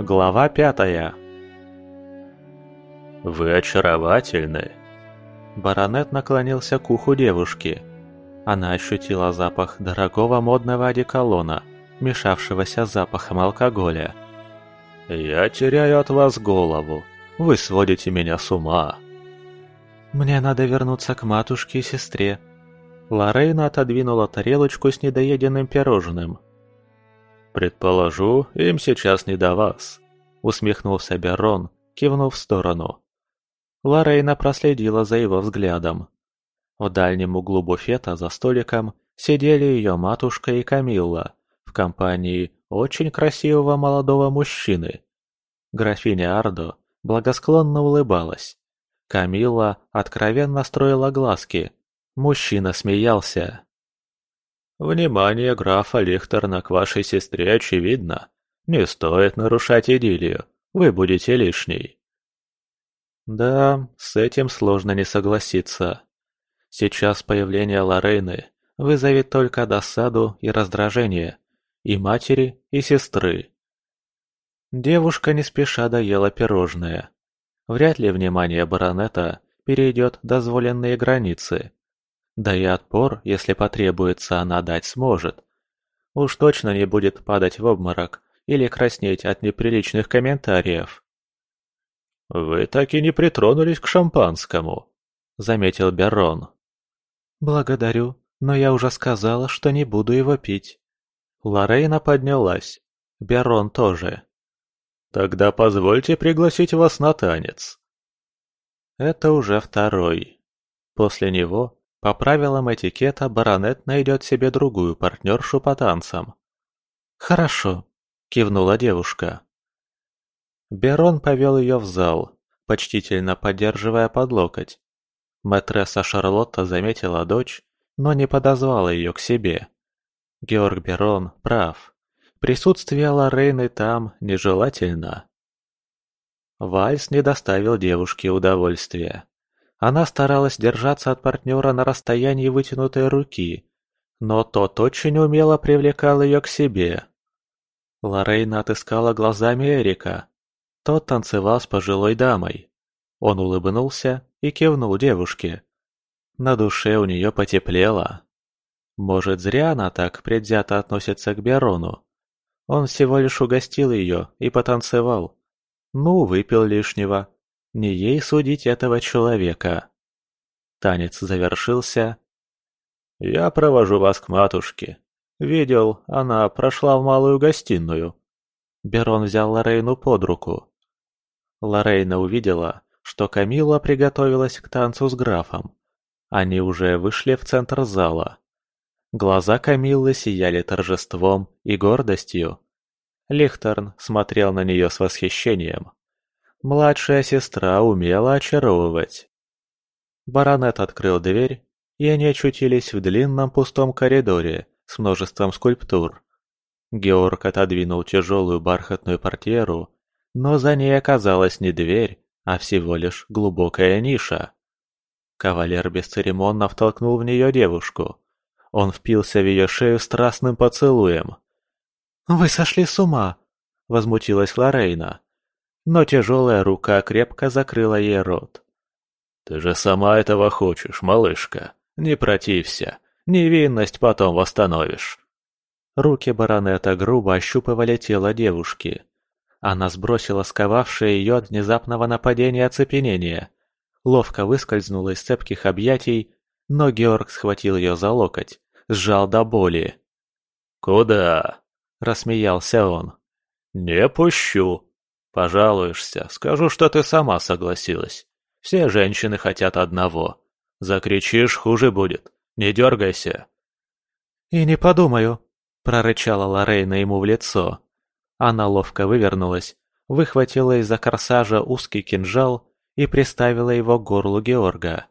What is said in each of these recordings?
Глава пятая «Вы очаровательны!» Баронет наклонился к уху девушки. Она ощутила запах дорогого модного одеколона, мешавшегося с запахом алкоголя. «Я теряю от вас голову. Вы сводите меня с ума!» «Мне надо вернуться к матушке и сестре». Лорейна отодвинула тарелочку с недоеденным пирожным. «Предположу, им сейчас не до вас», — усмехнулся Берон, кивнув в сторону. Лорейна проследила за его взглядом. В дальнем углу буфета за столиком сидели ее матушка и Камилла в компании очень красивого молодого мужчины. Графиня Ардо благосклонно улыбалась. Камилла откровенно строила глазки. Мужчина смеялся. «Внимание графа Лихтерна к вашей сестре очевидно. Не стоит нарушать идиллию, вы будете лишней». Да, с этим сложно не согласиться. Сейчас появление Лорейны вызовет только досаду и раздражение и матери, и сестры. Девушка не спеша доела пирожное. Вряд ли внимание баронета перейдет дозволенные границы. Да и отпор, если потребуется, она дать сможет. Уж точно не будет падать в обморок или краснеть от неприличных комментариев. «Вы так и не притронулись к шампанскому», — заметил Берон. «Благодарю, но я уже сказала, что не буду его пить». Лорейна поднялась. Берон тоже. «Тогда позвольте пригласить вас на танец». Это уже второй. После него по правилам этикета баронет найдет себе другую партнершу по танцам. «Хорошо», — кивнула девушка. Берон повел ее в зал, почтительно поддерживая под локоть. Мэтресса Шарлотта заметила дочь, но не подозвала ее к себе. Георг Берон прав. Присутствие Лорейны там нежелательно. Вальс не доставил девушке удовольствия. Она старалась держаться от партнера на расстоянии вытянутой руки, но тот очень умело привлекал ее к себе. Лорейна отыскала глазами Эрика. Тот танцевал с пожилой дамой. Он улыбнулся и кивнул девушке. На душе у нее потеплело. Может, зря она так предвзято относится к Берону. Он всего лишь угостил ее и потанцевал. Ну, выпил лишнего. Не ей судить этого человека. Танец завершился. «Я провожу вас к матушке. Видел, она прошла в малую гостиную». Берон взял Лорейну под руку. Лорейна увидела, что Камила приготовилась к танцу с графом. Они уже вышли в центр зала. Глаза Камиллы сияли торжеством и гордостью. Лихтерн смотрел на нее с восхищением. Младшая сестра умела очаровывать. Баронет открыл дверь, и они очутились в длинном пустом коридоре с множеством скульптур. Георг отодвинул тяжелую бархатную портьеру, но за ней оказалась не дверь, а всего лишь глубокая ниша. Кавалер бесцеремонно втолкнул в нее девушку. Он впился в ее шею страстным поцелуем. «Вы сошли с ума!» – возмутилась Лорейна но тяжелая рука крепко закрыла ей рот. «Ты же сама этого хочешь, малышка. Не протився. Невинность потом восстановишь». Руки баронета грубо ощупывали тело девушки. Она сбросила сковавшее ее от внезапного нападения оцепенение. Ловко выскользнула из цепких объятий, но Георг схватил ее за локоть, сжал до боли. «Куда?» – рассмеялся он. «Не пущу!» Пожалуешься, скажу, что ты сама согласилась. Все женщины хотят одного. Закричишь, хуже будет. Не дергайся. «И не подумаю», — прорычала Лорейна ему в лицо. Она ловко вывернулась, выхватила из-за корсажа узкий кинжал и приставила его к горлу Георга.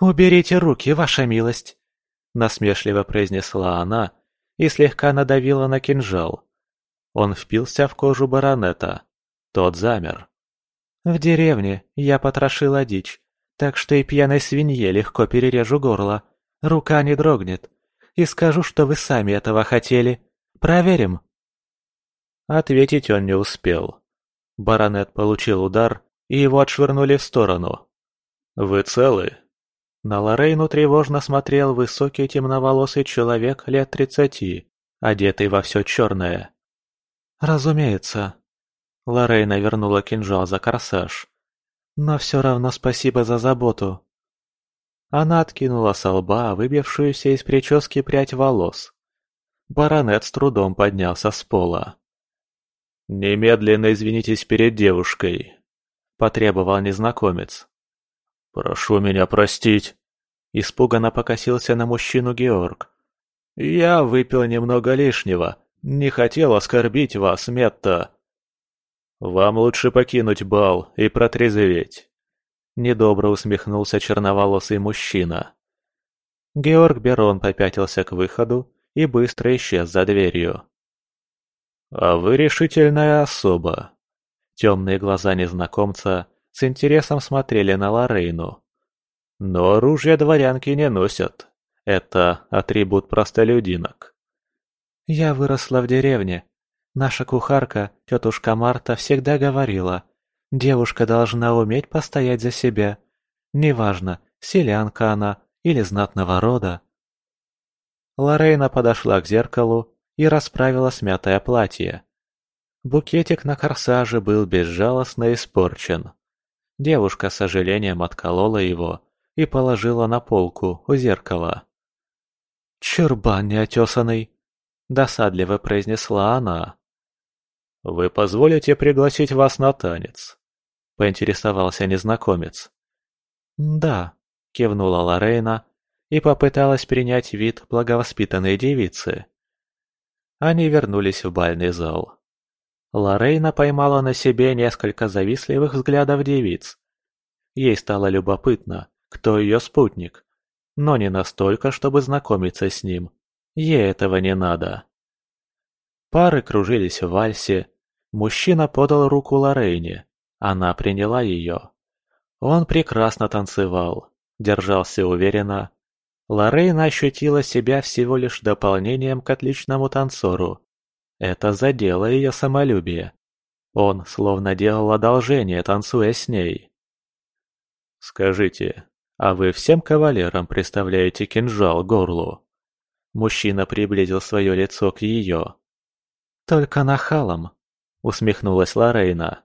«Уберите руки, ваша милость!» — насмешливо произнесла она и слегка надавила на кинжал. Он впился в кожу баронета. Тот замер. «В деревне я потрошила дичь, так что и пьяной свинье легко перережу горло. Рука не дрогнет. И скажу, что вы сами этого хотели. Проверим?» Ответить он не успел. Баронет получил удар, и его отшвырнули в сторону. «Вы целы?» На Лорейну тревожно смотрел высокий темноволосый человек лет тридцати, одетый во все черное. «Разумеется». Лорейна вернула кинжал за корсаж. «Но все равно спасибо за заботу». Она откинула со лба выбившуюся из прически прядь волос. Баронет с трудом поднялся с пола. «Немедленно извинитесь перед девушкой», — потребовал незнакомец. «Прошу меня простить», — испуганно покосился на мужчину Георг. «Я выпил немного лишнего, не хотел оскорбить вас, Метта». «Вам лучше покинуть бал и протрезветь», — недобро усмехнулся черноволосый мужчина. Георг Берон попятился к выходу и быстро исчез за дверью. «А вы решительная особа». Темные глаза незнакомца с интересом смотрели на Лорейну. «Но оружие дворянки не носят. Это атрибут простолюдинок». «Я выросла в деревне. Наша кухарка, тетушка Марта, всегда говорила, девушка должна уметь постоять за себя. Неважно, селянка она или знатного рода». Лорейна подошла к зеркалу и расправила смятое платье. Букетик на корсаже был безжалостно испорчен. Девушка с сожалением отколола его и положила на полку у зеркала. «Чурбан неотесанный!» – досадливо произнесла она. «Вы позволите пригласить вас на танец?» – поинтересовался незнакомец. «Да», – кивнула Лорейна и попыталась принять вид благовоспитанной девицы. Они вернулись в бальный зал. Лорейна поймала на себе несколько завистливых взглядов девиц. Ей стало любопытно, кто ее спутник, но не настолько, чтобы знакомиться с ним. Ей этого не надо. Пары кружились в вальсе. Мужчина подал руку Лорейне. Она приняла ее. Он прекрасно танцевал, держался уверенно, Лоррейна ощутила себя всего лишь дополнением к отличному танцору. Это задело ее самолюбие. Он словно делал одолжение, танцуя с ней. «Скажите, а вы всем кавалерам представляете кинжал горлу?» Мужчина приблизил свое лицо к ее. «Только нахалом», — усмехнулась Лорейна.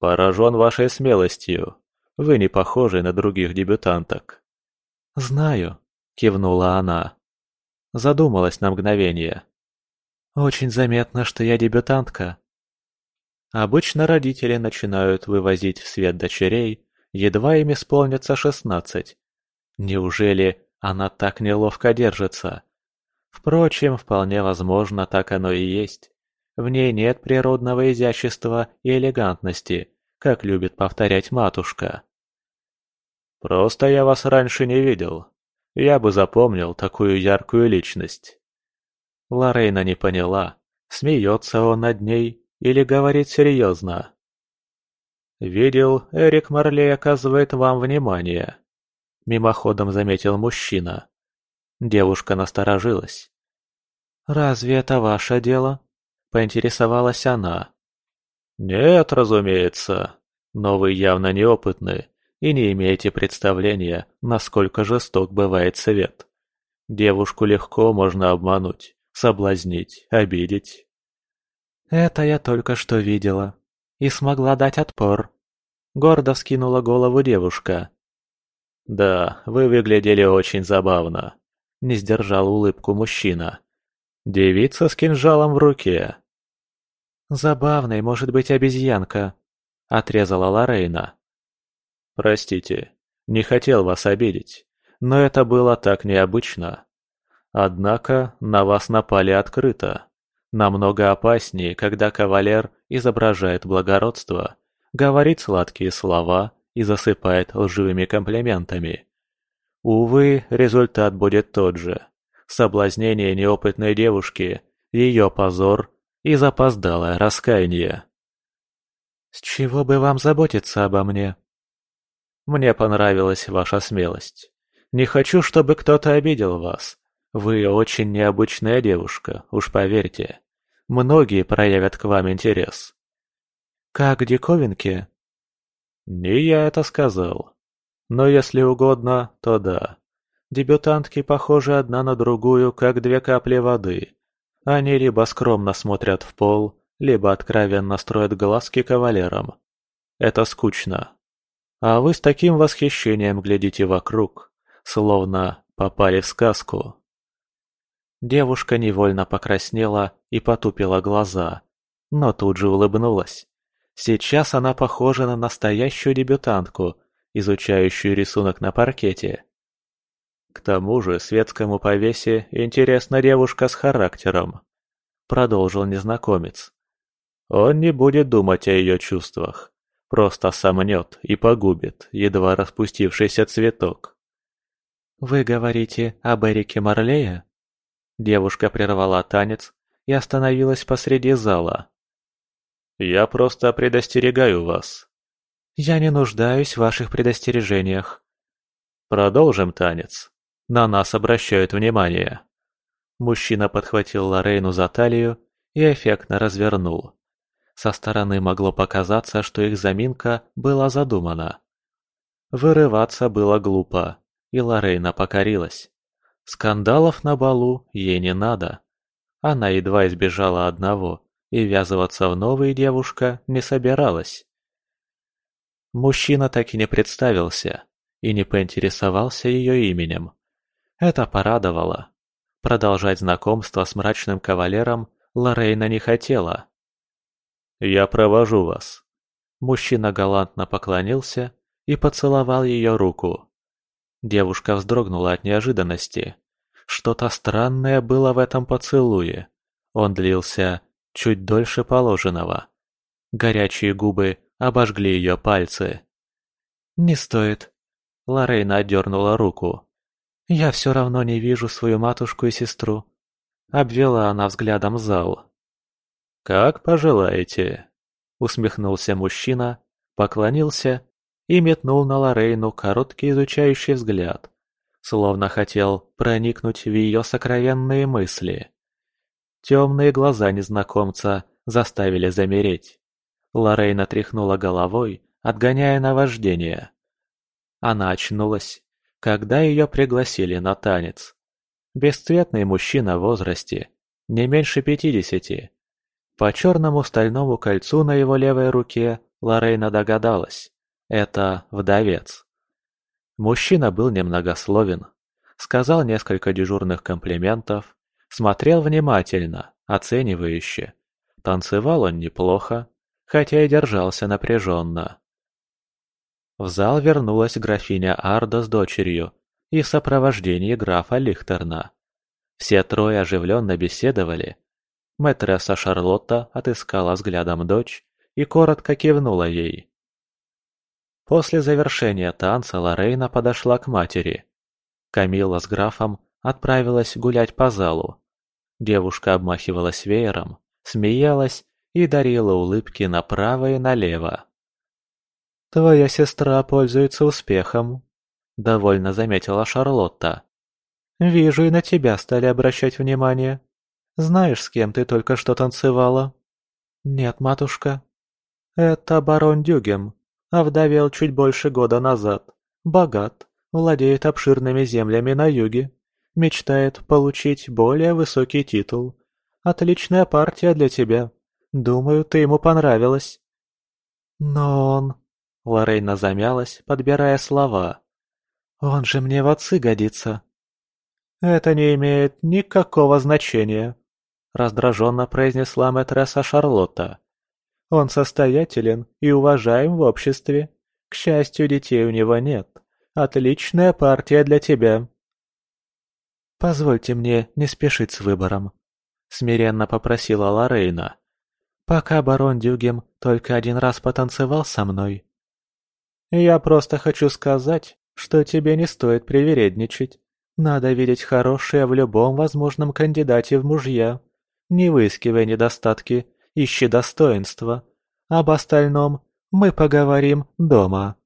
«Поражен вашей смелостью. Вы не похожи на других дебютанток». «Знаю», — кивнула она. Задумалась на мгновение. «Очень заметно, что я дебютантка». Обычно родители начинают вывозить в свет дочерей, едва им исполнится шестнадцать. Неужели она так неловко держится? Впрочем, вполне возможно, так оно и есть. В ней нет природного изящества и элегантности, как любит повторять матушка. Просто я вас раньше не видел. Я бы запомнил такую яркую личность. Лорейна не поняла, смеется он над ней или говорит серьезно. «Видел, Эрик Марлей оказывает вам внимание», — мимоходом заметил мужчина. Девушка насторожилась. «Разве это ваше дело?» — поинтересовалась она. «Нет, разумеется, но вы явно неопытны и не имеете представления, насколько жесток бывает свет. Девушку легко можно обмануть, соблазнить, обидеть. Это я только что видела. И смогла дать отпор. Гордо вскинула голову девушка. Да, вы выглядели очень забавно. Не сдержал улыбку мужчина. Девица с кинжалом в руке. Забавной может быть обезьянка, отрезала Лорейна. Простите, не хотел вас обидеть, но это было так необычно. Однако на вас напали открыто. Намного опаснее, когда кавалер изображает благородство, говорит сладкие слова и засыпает лживыми комплиментами. Увы, результат будет тот же. Соблазнение неопытной девушки, ее позор и запоздалое раскаяние. «С чего бы вам заботиться обо мне?» Мне понравилась ваша смелость. Не хочу, чтобы кто-то обидел вас. Вы очень необычная девушка, уж поверьте. многие проявят к вам интерес. Как диковинки? Не я это сказал. Но если угодно, то да. Дебютантки похожи одна на другую, как две капли воды. Они либо скромно смотрят в пол, либо откровенно строят глазки кавалерам. Это скучно. А вы с таким восхищением глядите вокруг, словно попали в сказку. Девушка невольно покраснела и потупила глаза, но тут же улыбнулась. Сейчас она похожа на настоящую дебютантку, изучающую рисунок на паркете. К тому же светскому повесе интересна девушка с характером, продолжил незнакомец. Он не будет думать о ее чувствах, просто сомнет и погубит едва распустившийся цветок. «Вы говорите об Эрике Марлее?» Девушка прервала танец и остановилась посреди зала. «Я просто предостерегаю вас». «Я не нуждаюсь в ваших предостережениях». «Продолжим танец. На нас обращают внимание». Мужчина подхватил Лорейну за талию и эффектно развернул. Со стороны могло показаться, что их заминка была задумана. Вырываться было глупо, и Лорейна покорилась. Скандалов на балу ей не надо. Она едва избежала одного, и ввязываться в новые девушка не собиралась. Мужчина так и не представился и не поинтересовался ее именем. Это порадовало. Продолжать знакомство с мрачным кавалером Лорейна не хотела. «Я провожу вас». Мужчина галантно поклонился и поцеловал ее руку. Девушка вздрогнула от неожиданности. Что-то странное было в этом поцелуе. Он длился чуть дольше положенного. Горячие губы обожгли ее пальцы. «Не стоит». Лорейна отдернула руку. «Я все равно не вижу свою матушку и сестру». Обвела она взглядом зал. «Как пожелаете», — усмехнулся мужчина, поклонился и метнул на Лорейну короткий изучающий взгляд, словно хотел проникнуть в ее сокровенные мысли. Темные глаза незнакомца заставили замереть. Лорейна тряхнула головой, отгоняя наваждение. Она очнулась, когда ее пригласили на танец. Бесцветный мужчина в возрасте, не меньше пятидесяти. По черному стальному кольцу на его левой руке Лорейна догадалась. Это вдовец. Мужчина был немногословен, сказал несколько дежурных комплиментов, смотрел внимательно, оценивающе. Танцевал он неплохо, хотя и держался напряженно. В зал вернулась графиня Арда с дочерью и в сопровождении графа Лихтерна. Все трое оживленно беседовали. Мэтресса Шарлотта отыскала взглядом дочь и коротко кивнула ей. После завершения танца Лорейна подошла к матери. Камила с графом отправилась гулять по залу. Девушка обмахивалась веером, смеялась и дарила улыбки направо и налево. «Твоя сестра пользуется успехом», — довольно заметила Шарлотта. «Вижу, и на тебя стали обращать внимание. Знаешь, с кем ты только что танцевала?» «Нет, матушка». «Это барон Дюгем, Овдовел чуть больше года назад. Богат, владеет обширными землями на юге. Мечтает получить более высокий титул. Отличная партия для тебя. Думаю, ты ему понравилась. Но он... Лорейна замялась, подбирая слова. Он же мне в отцы годится. Это не имеет никакого значения, раздраженно произнесла мэтресса Шарлотта. Он состоятелен и уважаем в обществе. К счастью, детей у него нет. Отличная партия для тебя. Позвольте мне не спешить с выбором, смиренно попросила Лорейна. Пока барон Дюгем только один раз потанцевал со мной. Я просто хочу сказать, что тебе не стоит привередничать. Надо видеть хорошее в любом возможном кандидате в мужья. Не выискивай недостатки ищи достоинства. Об остальном мы поговорим дома.